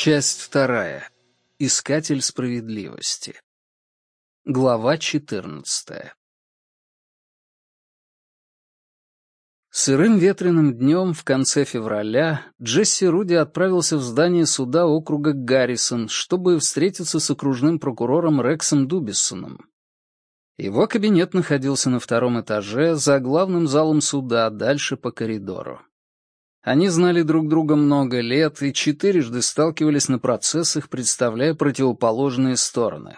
Часть вторая. Искатель справедливости. Глава 14. Сырым ветреным днем в конце февраля Джесси Руди отправился в здание суда округа Гаррисон, чтобы встретиться с окружным прокурором Рексом Дубиссоном. Его кабинет находился на втором этаже, за главным залом суда, дальше по коридору. Они знали друг друга много лет и четырежды сталкивались на процессах, представляя противоположные стороны.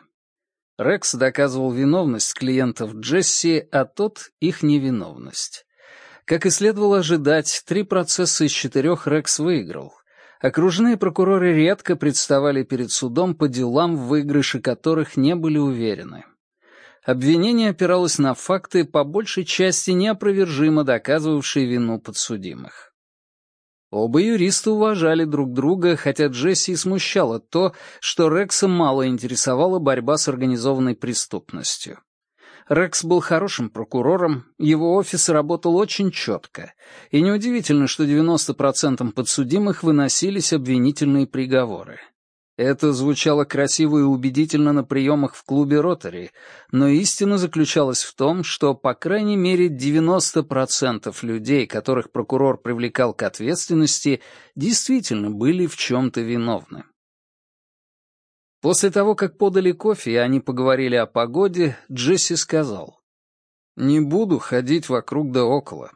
Рекс доказывал виновность клиентов Джесси, а тот — их невиновность. Как и следовало ожидать, три процесса из четырех Рекс выиграл. Окружные прокуроры редко представали перед судом по делам, в выигрыше которых не были уверены. Обвинение опиралось на факты, по большей части неопровержимо доказывавшие вину подсудимых. Оба юриста уважали друг друга, хотя Джесси смущало то, что Рекса мало интересовала борьба с организованной преступностью. Рекс был хорошим прокурором, его офис работал очень четко, и неудивительно, что 90% подсудимых выносились обвинительные приговоры. Это звучало красиво и убедительно на приемах в клубе «Ротари», но истина заключалась в том, что, по крайней мере, 90% людей, которых прокурор привлекал к ответственности, действительно были в чем-то виновны. После того, как подали кофе и они поговорили о погоде, Джесси сказал, «Не буду ходить вокруг да около.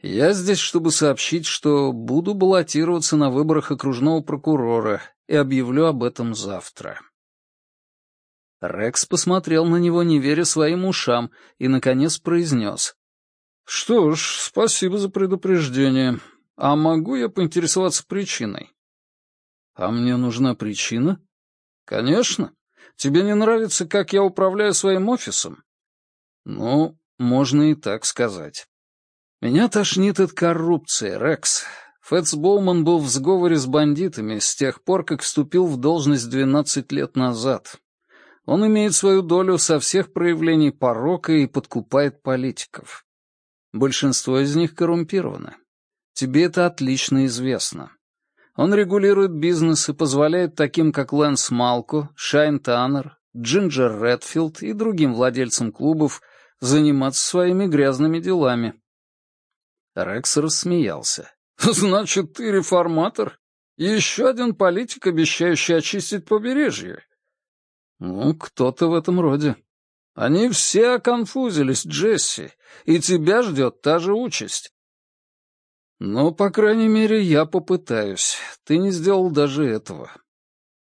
Я здесь, чтобы сообщить, что буду баллотироваться на выборах окружного прокурора и объявлю об этом завтра». Рекс посмотрел на него, не веря своим ушам, и, наконец, произнес. «Что ж, спасибо за предупреждение. А могу я поинтересоваться причиной?» «А мне нужна причина?» «Конечно. Тебе не нравится, как я управляю своим офисом?» «Ну, можно и так сказать. Меня тошнит от коррупции, Рекс. Фэтс Боуман был в сговоре с бандитами с тех пор, как вступил в должность 12 лет назад. Он имеет свою долю со всех проявлений порока и подкупает политиков. Большинство из них коррумпированы. Тебе это отлично известно. Он регулирует бизнес и позволяет таким, как Лэнс Малко, Шайн Таннер, Джинджер Редфилд и другим владельцам клубов заниматься своими грязными делами. Рекс рассмеялся. «Значит, ты реформатор? Еще один политик, обещающий очистить побережье?» «Ну, кто-то в этом роде. Они все оконфузились, Джесси, и тебя ждет та же участь». «Ну, по крайней мере, я попытаюсь. Ты не сделал даже этого».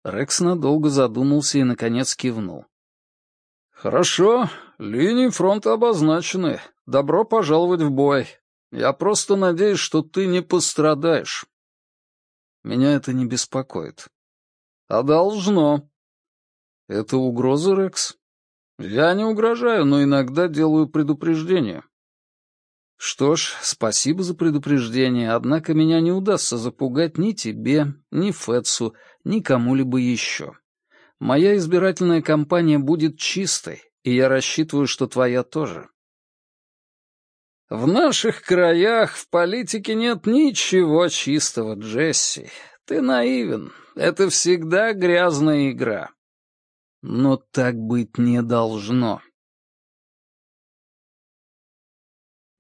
Рекс надолго задумался и, наконец, кивнул. «Хорошо, линии фронта обозначены. Добро пожаловать в бой. Я просто надеюсь, что ты не пострадаешь. Меня это не беспокоит. А должно. Это угроза, Рекс? Я не угрожаю, но иногда делаю предупреждение. Что ж, спасибо за предупреждение, однако меня не удастся запугать ни тебе, ни Фетсу, ни кому-либо еще. Моя избирательная кампания будет чистой, и я рассчитываю, что твоя тоже. В наших краях в политике нет ничего чистого, Джесси. Ты наивен. Это всегда грязная игра. Но так быть не должно.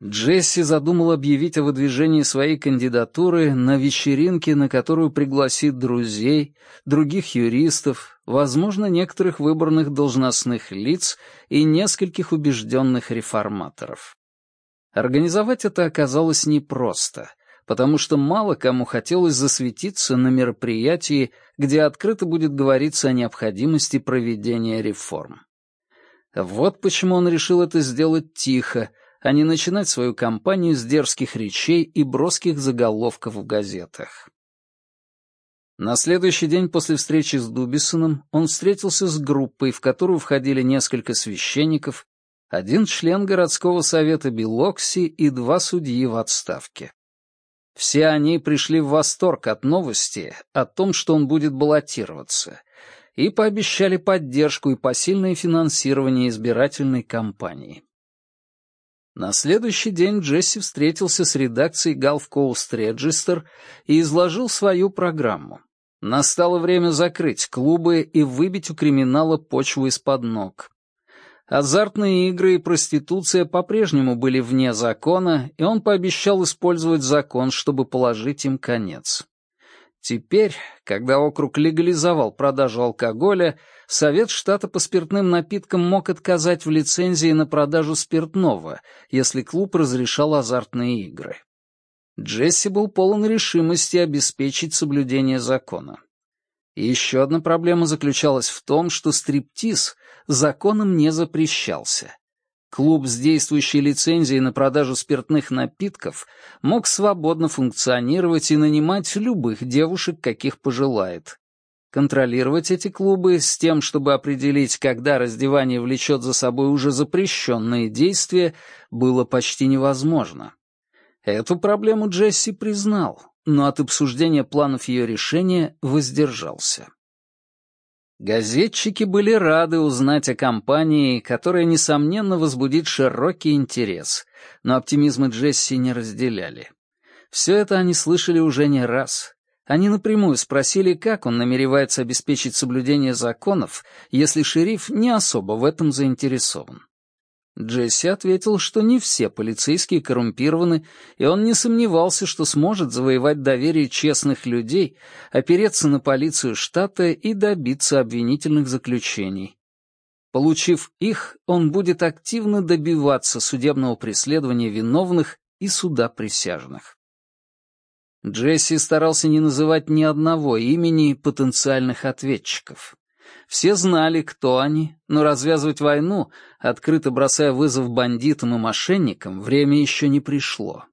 Джесси задумал объявить о выдвижении своей кандидатуры на вечеринке, на которую пригласит друзей, других юристов, возможно, некоторых выбранных должностных лиц и нескольких убежденных реформаторов. Организовать это оказалось непросто, потому что мало кому хотелось засветиться на мероприятии, где открыто будет говориться о необходимости проведения реформ. Вот почему он решил это сделать тихо, а не начинать свою кампанию с дерзких речей и броских заголовков в газетах. На следующий день после встречи с Дубисоном он встретился с группой, в которую входили несколько священников, один член городского совета Белокси и два судьи в отставке. Все они пришли в восторг от новости о том, что он будет баллотироваться, и пообещали поддержку и посильное финансирование избирательной кампании. На следующий день Джесси встретился с редакцией Gulf Coast Register и изложил свою программу. Настало время закрыть клубы и выбить у криминала почву из-под ног. Азартные игры и проституция по-прежнему были вне закона, и он пообещал использовать закон, чтобы положить им конец. Теперь, когда округ легализовал продажу алкоголя, Совет штата по спиртным напиткам мог отказать в лицензии на продажу спиртного, если клуб разрешал азартные игры. Джесси был полон решимости обеспечить соблюдение закона. И еще одна проблема заключалась в том, что стриптиз законом не запрещался. Клуб с действующей лицензией на продажу спиртных напитков мог свободно функционировать и нанимать любых девушек, каких пожелает. Контролировать эти клубы с тем, чтобы определить, когда раздевание влечет за собой уже запрещенные действия, было почти невозможно. Эту проблему Джесси признал, но от обсуждения планов ее решения воздержался. Газетчики были рады узнать о компании, которая, несомненно, возбудит широкий интерес, но оптимизмы Джесси не разделяли. Все это они слышали уже не раз. Они напрямую спросили, как он намеревается обеспечить соблюдение законов, если шериф не особо в этом заинтересован. Джесси ответил, что не все полицейские коррумпированы, и он не сомневался, что сможет завоевать доверие честных людей, опереться на полицию штата и добиться обвинительных заключений. Получив их, он будет активно добиваться судебного преследования виновных и суда присяжных. Джесси старался не называть ни одного имени потенциальных ответчиков. Все знали, кто они, но развязывать войну, открыто бросая вызов бандитам и мошенникам, время еще не пришло.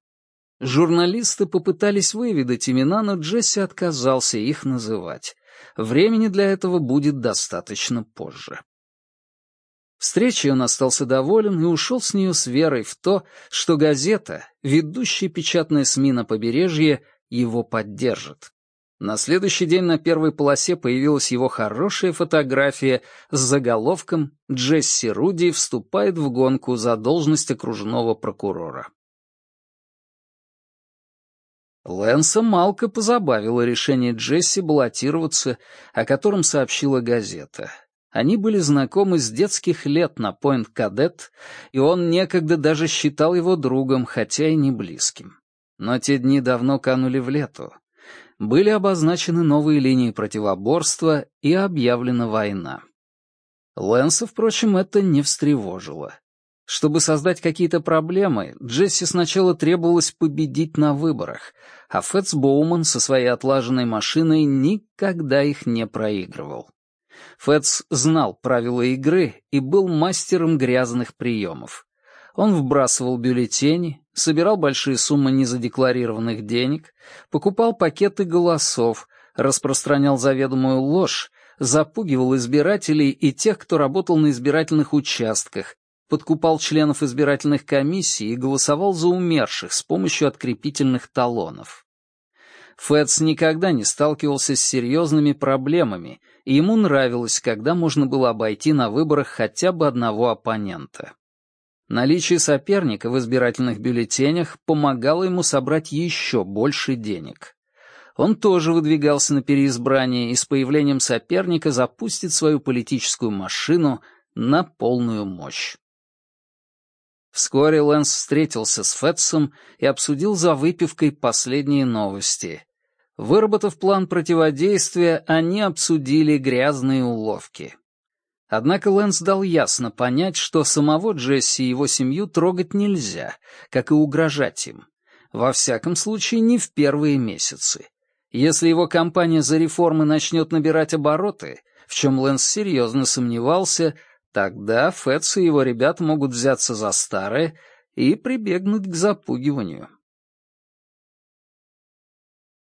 Журналисты попытались выведать имена, но Джесси отказался их называть. Времени для этого будет достаточно позже. Встречей он остался доволен и ушел с нее с верой в то, что газета, ведущая печатная СМИ на побережье, его поддержит. На следующий день на первой полосе появилась его хорошая фотография с заголовком «Джесси Руди вступает в гонку за должность окружного прокурора». Лэнса Малка позабавило решение Джесси баллотироваться, о котором сообщила газета. Они были знакомы с детских лет на Пойнт-Кадет, и он некогда даже считал его другом, хотя и не близким. Но те дни давно канули в лету были обозначены новые линии противоборства и объявлена война. Лэнса, впрочем, это не встревожило. Чтобы создать какие-то проблемы, Джесси сначала требовалось победить на выборах, а Фэтс Боуман со своей отлаженной машиной никогда их не проигрывал. Фэтс знал правила игры и был мастером грязных приемов. Он вбрасывал бюллетени, собирал большие суммы незадекларированных денег, покупал пакеты голосов, распространял заведомую ложь, запугивал избирателей и тех, кто работал на избирательных участках, подкупал членов избирательных комиссий и голосовал за умерших с помощью открепительных талонов. Фэтс никогда не сталкивался с серьезными проблемами, и ему нравилось, когда можно было обойти на выборах хотя бы одного оппонента. Наличие соперника в избирательных бюллетенях помогало ему собрать еще больше денег. Он тоже выдвигался на переизбрание и с появлением соперника запустит свою политическую машину на полную мощь. Вскоре Лэнс встретился с Фетсом и обсудил за выпивкой последние новости. Выработав план противодействия, они обсудили грязные уловки. Однако Лэнс дал ясно понять, что самого Джесси и его семью трогать нельзя, как и угрожать им. Во всяком случае, не в первые месяцы. Если его кампания за реформы начнет набирать обороты, в чем Лэнс серьезно сомневался, тогда Фэтс и его ребят могут взяться за старое и прибегнуть к запугиванию.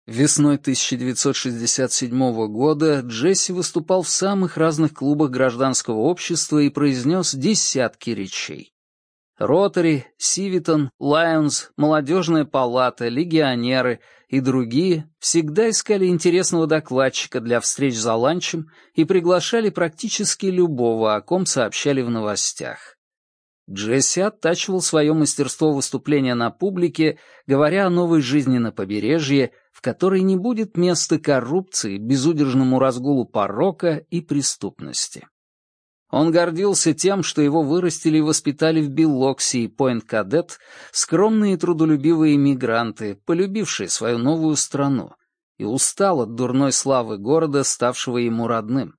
Весной 1967 года Джесси выступал в самых разных клубах гражданского общества и произнес десятки речей. Ротари, Сивитон, Лайонс, Молодежная палата, Легионеры и другие всегда искали интересного докладчика для встреч за ланчем и приглашали практически любого, о ком сообщали в новостях. Джесси оттачивал свое мастерство выступления на публике, говоря о новой жизни на побережье, в которой не будет места коррупции, безудержному разгулу порока и преступности. Он гордился тем, что его вырастили и воспитали в Биллоксе и Пойнт-Кадет скромные и трудолюбивые иммигранты, полюбившие свою новую страну, и устал от дурной славы города, ставшего ему родным.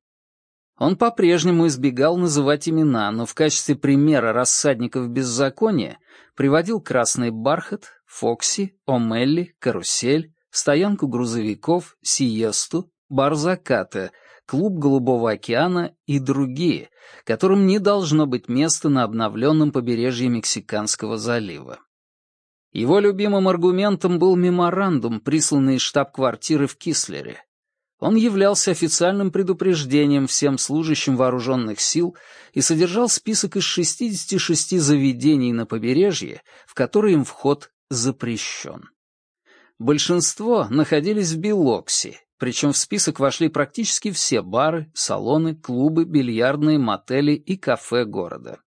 Он по-прежнему избегал называть имена, но в качестве примера рассадников беззакония приводил «Красный бархат», «Фокси», «Омелли», «Карусель», стоянку грузовиков, «Сиесту», «Бар заката», клуб Голубого океана и другие, которым не должно быть места на обновленном побережье Мексиканского залива. Его любимым аргументом был меморандум, присланный из штаб-квартиры в Кислере. Он являлся официальным предупреждением всем служащим вооруженных сил и содержал список из 66 заведений на побережье, в которые им вход запрещен. Большинство находились в Билоксе, причем в список вошли практически все бары, салоны, клубы, бильярдные, мотели и кафе города.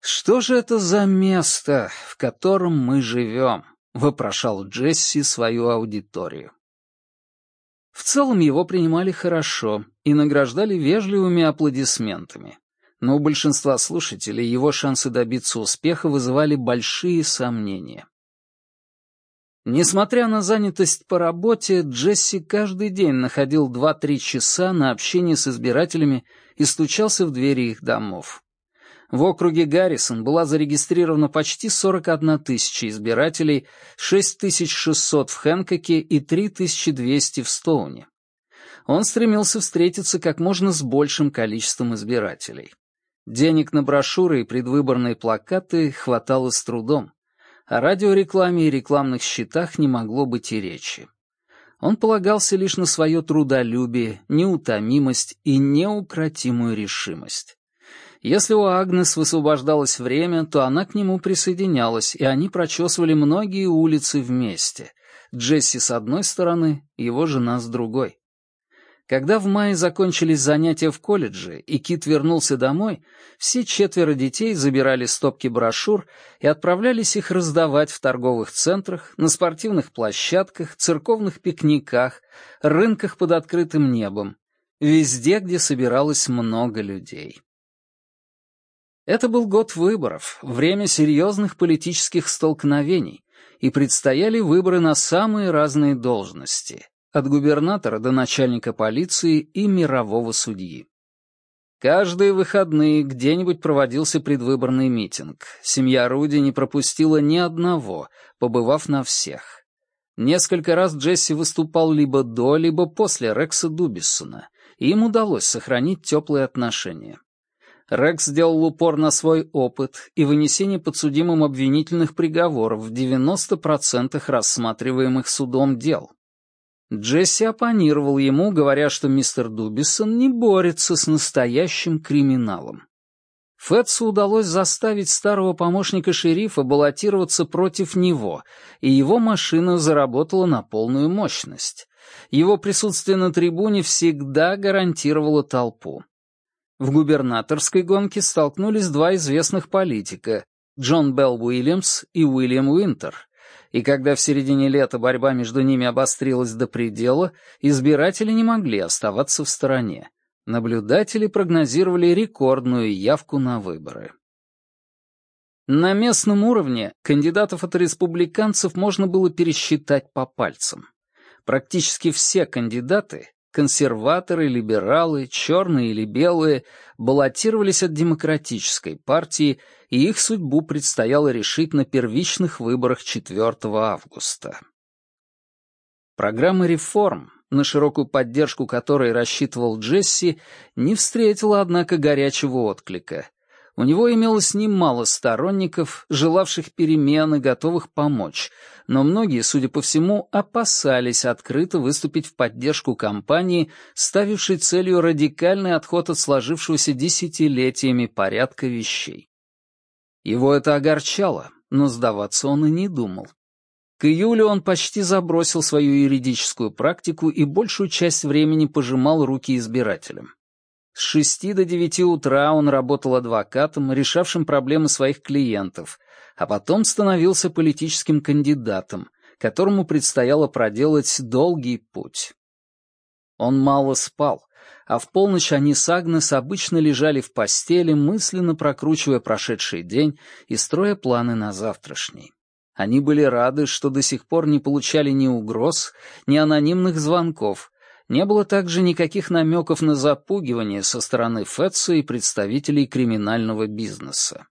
«Что же это за место, в котором мы живем?» — вопрошал Джесси свою аудиторию. В целом его принимали хорошо и награждали вежливыми аплодисментами. Но у большинства слушателей его шансы добиться успеха вызывали большие сомнения. Несмотря на занятость по работе, Джесси каждый день находил 2-3 часа на общение с избирателями и стучался в двери их домов. В округе Гаррисон была зарегистрирована почти 41 тысяча избирателей, 6600 в Хэнкоке и 3200 в Стоуне. Он стремился встретиться как можно с большим количеством избирателей. Денег на брошюры и предвыборные плакаты хватало с трудом. О радиорекламе и рекламных счетах не могло быть и речи. Он полагался лишь на свое трудолюбие, неутомимость и неукротимую решимость. Если у Агнес высвобождалось время, то она к нему присоединялась, и они прочесывали многие улицы вместе. Джесси с одной стороны, его жена с другой. Когда в мае закончились занятия в колледже, и Кит вернулся домой, все четверо детей забирали стопки брошюр и отправлялись их раздавать в торговых центрах, на спортивных площадках, церковных пикниках, рынках под открытым небом, везде, где собиралось много людей. Это был год выборов, время серьезных политических столкновений, и предстояли выборы на самые разные должности, от губернатора до начальника полиции и мирового судьи. Каждые выходные где-нибудь проводился предвыборный митинг. Семья Руди не пропустила ни одного, побывав на всех. Несколько раз Джесси выступал либо до, либо после Рекса Дубиссона, и им удалось сохранить теплые отношения. Рекс сделал упор на свой опыт и вынесение подсудимым обвинительных приговоров в 90% рассматриваемых судом дел. Джесси оппонировал ему, говоря, что мистер Дубисон не борется с настоящим криминалом. Фетсу удалось заставить старого помощника шерифа баллотироваться против него, и его машина заработала на полную мощность. Его присутствие на трибуне всегда гарантировало толпу. В губернаторской гонке столкнулись два известных политика — Джон Белл Уильямс и Уильям Уинтер. И когда в середине лета борьба между ними обострилась до предела, избиратели не могли оставаться в стороне. Наблюдатели прогнозировали рекордную явку на выборы. На местном уровне кандидатов от республиканцев можно было пересчитать по пальцам. Практически все кандидаты консерваторы, либералы, черные или белые, баллотировались от демократической партии, и их судьбу предстояло решить на первичных выборах 4 августа. Программа реформ, на широкую поддержку которой рассчитывал Джесси, не встретила, однако, горячего отклика, у него имелось немало сторонников, желавших перемен и готовых помочь, но многие, судя по всему, опасались открыто выступить в поддержку кампании, ставившей целью радикальный отход от сложившегося десятилетиями порядка вещей. Его это огорчало, но сдаваться он и не думал. К июлю он почти забросил свою юридическую практику и большую часть времени пожимал руки избирателям. С шести до девяти утра он работал адвокатом, решавшим проблемы своих клиентов, а потом становился политическим кандидатом, которому предстояло проделать долгий путь. Он мало спал, а в полночь они с Агнес обычно лежали в постели, мысленно прокручивая прошедший день и строя планы на завтрашний. Они были рады, что до сих пор не получали ни угроз, ни анонимных звонков, не было также никаких намеков на запугивание со стороны Фетца и представителей криминального бизнеса.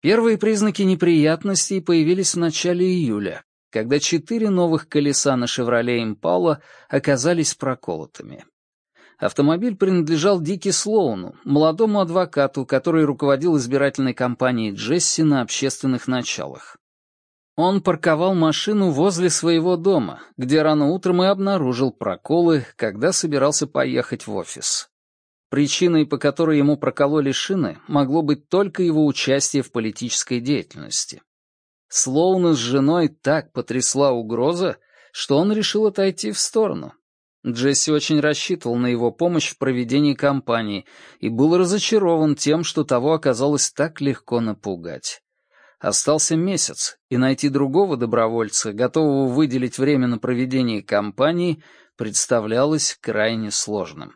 Первые признаки неприятностей появились в начале июля, когда четыре новых колеса на «Шевроле Импала» оказались проколотыми. Автомобиль принадлежал Дики Слоуну, молодому адвокату, который руководил избирательной кампанией Джесси на общественных началах. Он парковал машину возле своего дома, где рано утром и обнаружил проколы, когда собирался поехать в офис. Причиной, по которой ему прокололи шины, могло быть только его участие в политической деятельности. Слоуна с женой так потрясла угроза, что он решил отойти в сторону. Джесси очень рассчитывал на его помощь в проведении кампании и был разочарован тем, что того оказалось так легко напугать. Остался месяц, и найти другого добровольца, готового выделить время на проведение кампании, представлялось крайне сложным.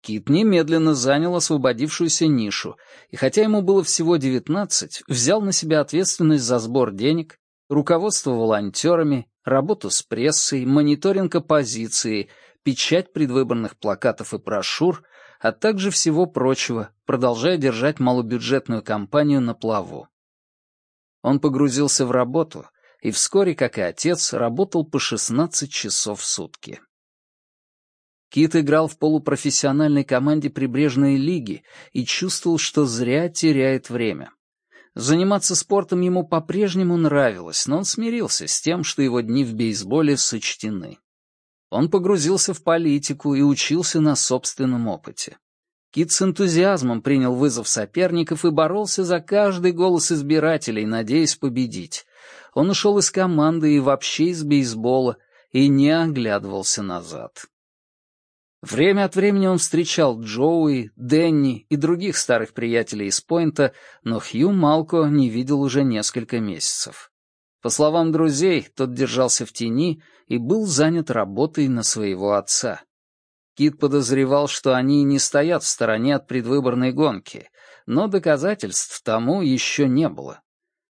Кит немедленно занял освободившуюся нишу, и хотя ему было всего девятнадцать, взял на себя ответственность за сбор денег, руководство волонтерами, работу с прессой, мониторинг оппозиции, печать предвыборных плакатов и брошюр, а также всего прочего, продолжая держать малобюджетную кампанию на плаву. Он погрузился в работу и вскоре, как и отец, работал по 16 часов в сутки. Кит играл в полупрофессиональной команде прибрежной лиги и чувствовал, что зря теряет время. Заниматься спортом ему по-прежнему нравилось, но он смирился с тем, что его дни в бейсболе сочтены. Он погрузился в политику и учился на собственном опыте. Кит с энтузиазмом принял вызов соперников и боролся за каждый голос избирателей, надеясь победить. Он ушел из команды и вообще из бейсбола и не оглядывался назад. Время от времени он встречал Джоуи, Дэнни и других старых приятелей из Пойнта, но Хью Малко не видел уже несколько месяцев. По словам друзей, тот держался в тени и был занят работой на своего отца. Кит подозревал, что они не стоят в стороне от предвыборной гонки, но доказательств тому еще не было.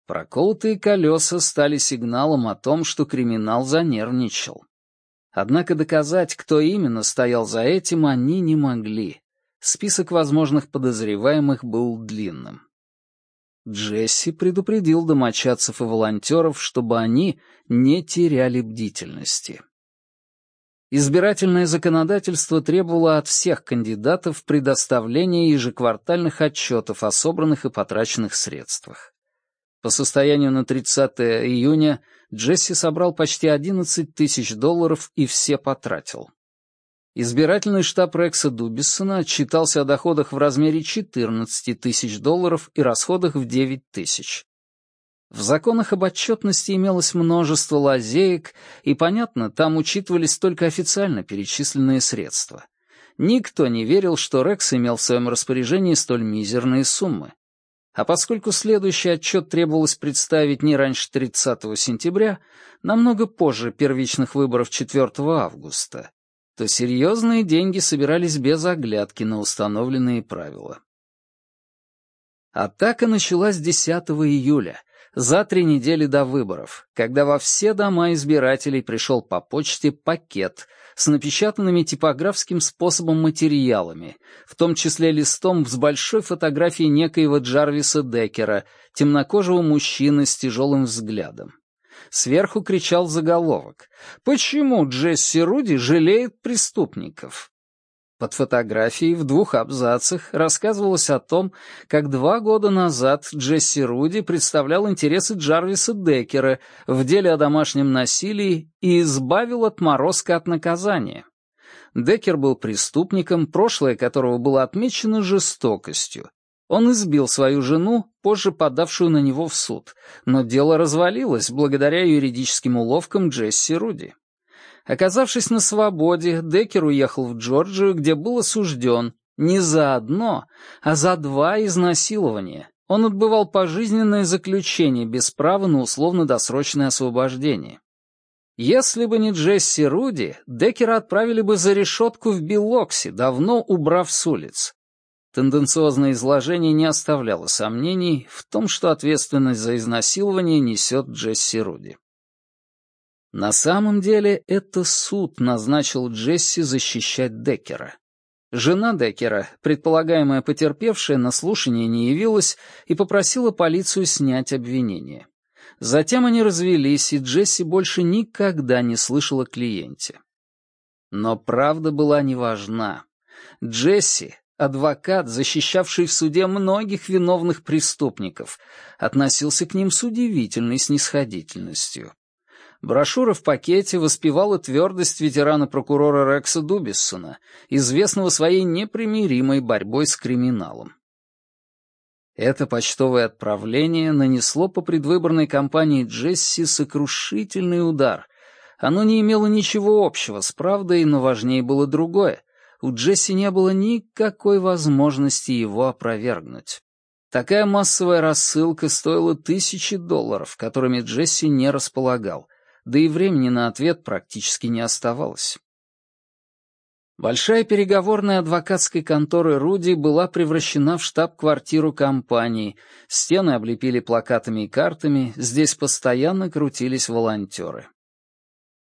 Проколотые колеса стали сигналом о том, что криминал занервничал. Однако доказать, кто именно стоял за этим, они не могли. Список возможных подозреваемых был длинным. Джесси предупредил домочадцев и волонтеров, чтобы они не теряли бдительности. Избирательное законодательство требовало от всех кандидатов предоставления ежеквартальных отчетов о собранных и потраченных средствах. По состоянию на 30 июня Джесси собрал почти 11 тысяч долларов и все потратил. Избирательный штаб Рекса Дубиссона отчитался о доходах в размере 14 тысяч долларов и расходах в 9 тысяч. В законах об отчетности имелось множество лазеек, и, понятно, там учитывались только официально перечисленные средства. Никто не верил, что Рекс имел в своем распоряжении столь мизерные суммы. А поскольку следующий отчет требовалось представить не раньше 30 сентября, намного позже первичных выборов 4 августа, то серьезные деньги собирались без оглядки на установленные правила. Атака началась 10 июля, за три недели до выборов, когда во все дома избирателей пришел по почте пакет с напечатанными типографским способом материалами, в том числе листом с большой фотографией некоего Джарвиса Деккера, темнокожего мужчины с тяжелым взглядом. Сверху кричал заголовок «Почему Джесси Руди жалеет преступников?» Под фотографией в двух абзацах рассказывалось о том, как два года назад Джесси Руди представлял интересы Джарвиса Деккера в деле о домашнем насилии и избавил от морозка от наказания. Деккер был преступником, прошлое которого было отмечено жестокостью. Он избил свою жену, позже подавшую на него в суд, но дело развалилось благодаря юридическим уловкам Джесси Руди. Оказавшись на свободе, Деккер уехал в Джорджию, где был осужден не за одно, а за два изнасилования, Он отбывал пожизненное заключение без права на условно-досрочное освобождение. Если бы не Джесси Руди, Деккера отправили бы за решетку в Биллокси, давно убрав с улиц. Тенденциозное изложение не оставляло сомнений в том, что ответственность за изнасилование несет Джесси Руди. На самом деле это суд назначил Джесси защищать Деккера. Жена Деккера, предполагаемая потерпевшая, на слушание не явилась и попросила полицию снять обвинение. Затем они развелись, и Джесси больше никогда не слышала клиенте. Но правда была не важна. Джесси, адвокат, защищавший в суде многих виновных преступников, относился к ним с удивительной снисходительностью. Брошюра в пакете воспевала твердость ветерана-прокурора Рекса Дубиссона, известного своей непримиримой борьбой с криминалом. Это почтовое отправление нанесло по предвыборной кампании Джесси сокрушительный удар. Оно не имело ничего общего с правдой, но важнее было другое. У Джесси не было никакой возможности его опровергнуть. Такая массовая рассылка стоила тысячи долларов, которыми Джесси не располагал, да и времени на ответ практически не оставалось. Большая переговорная адвокатской конторы Руди была превращена в штаб-квартиру компании, стены облепили плакатами и картами, здесь постоянно крутились волонтеры.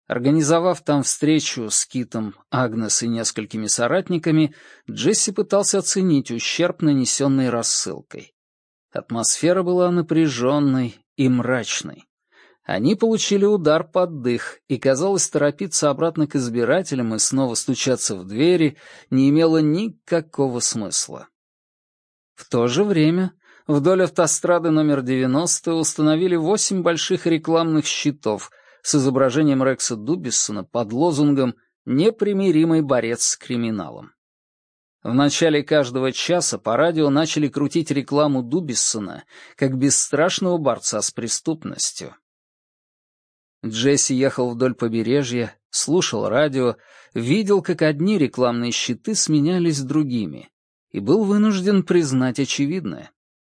Организовав там встречу с Китом, Агнес и несколькими соратниками, Джесси пытался оценить ущерб, нанесенный рассылкой. Атмосфера была напряженной и мрачной. Они получили удар под дых, и, казалось, торопиться обратно к избирателям и снова стучаться в двери не имело никакого смысла. В то же время вдоль автострады номер 90 установили восемь больших рекламных щитов с изображением Рекса Дубиссона под лозунгом «Непримиримый борец с криминалом». В начале каждого часа по радио начали крутить рекламу Дубиссона как бесстрашного борца с преступностью. Джесси ехал вдоль побережья, слушал радио, видел, как одни рекламные щиты сменялись другими, и был вынужден признать очевидное.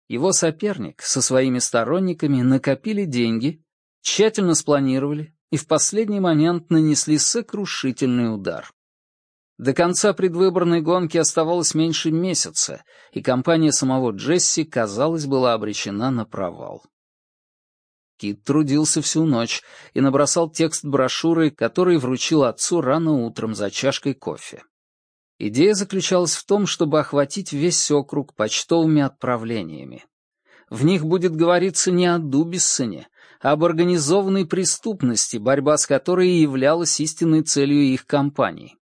Его соперник со своими сторонниками накопили деньги, тщательно спланировали и в последний момент нанесли сокрушительный удар. До конца предвыборной гонки оставалось меньше месяца, и компания самого Джесси, казалось, была обречена на провал. Кит трудился всю ночь и набросал текст брошюры, который вручил отцу рано утром за чашкой кофе. Идея заключалась в том, чтобы охватить весь округ почтовыми отправлениями. В них будет говориться не о Дубиссоне, а об организованной преступности, борьба с которой и являлась истинной целью их кампании.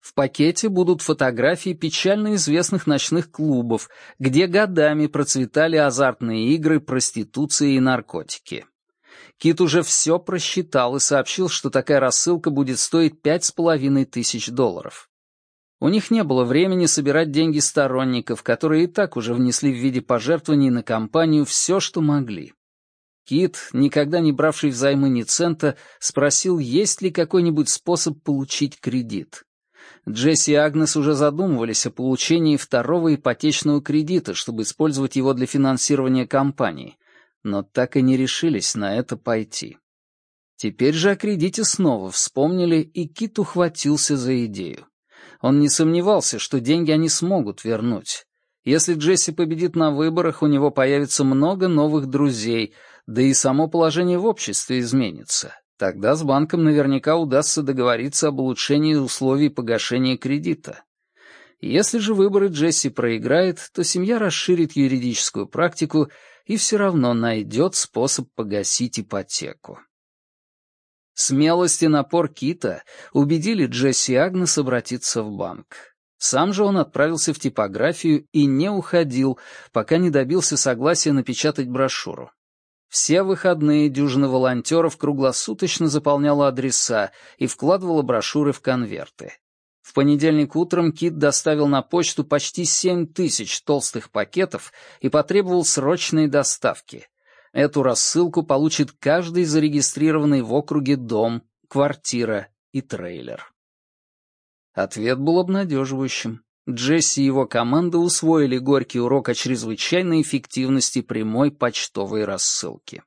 В пакете будут фотографии печально известных ночных клубов, где годами процветали азартные игры, проституция и наркотики. Кит уже все просчитал и сообщил, что такая рассылка будет стоить пять с половиной тысяч долларов. У них не было времени собирать деньги сторонников, которые и так уже внесли в виде пожертвований на компанию все, что могли. Кит, никогда не бравший взаймы ни цента, спросил, есть ли какой-нибудь способ получить кредит. Джесси и Агнес уже задумывались о получении второго ипотечного кредита, чтобы использовать его для финансирования компании, но так и не решились на это пойти. Теперь же о кредите снова вспомнили, и Кит ухватился за идею. Он не сомневался, что деньги они смогут вернуть. Если Джесси победит на выборах, у него появится много новых друзей, да и само положение в обществе изменится. Тогда с банком наверняка удастся договориться об улучшении условий погашения кредита. Если же выборы Джесси проиграет, то семья расширит юридическую практику и все равно найдет способ погасить ипотеку. Смелость и напор Кита убедили Джесси Агнес обратиться в банк. Сам же он отправился в типографию и не уходил, пока не добился согласия напечатать брошюру. Все выходные дюжина волонтеров круглосуточно заполняла адреса и вкладывала брошюры в конверты. В понедельник утром Кит доставил на почту почти семь тысяч толстых пакетов и потребовал срочной доставки. Эту рассылку получит каждый зарегистрированный в округе дом, квартира и трейлер. Ответ был обнадеживающим. Джесси и его команда усвоили горький урок о чрезвычайной эффективности прямой почтовой рассылки.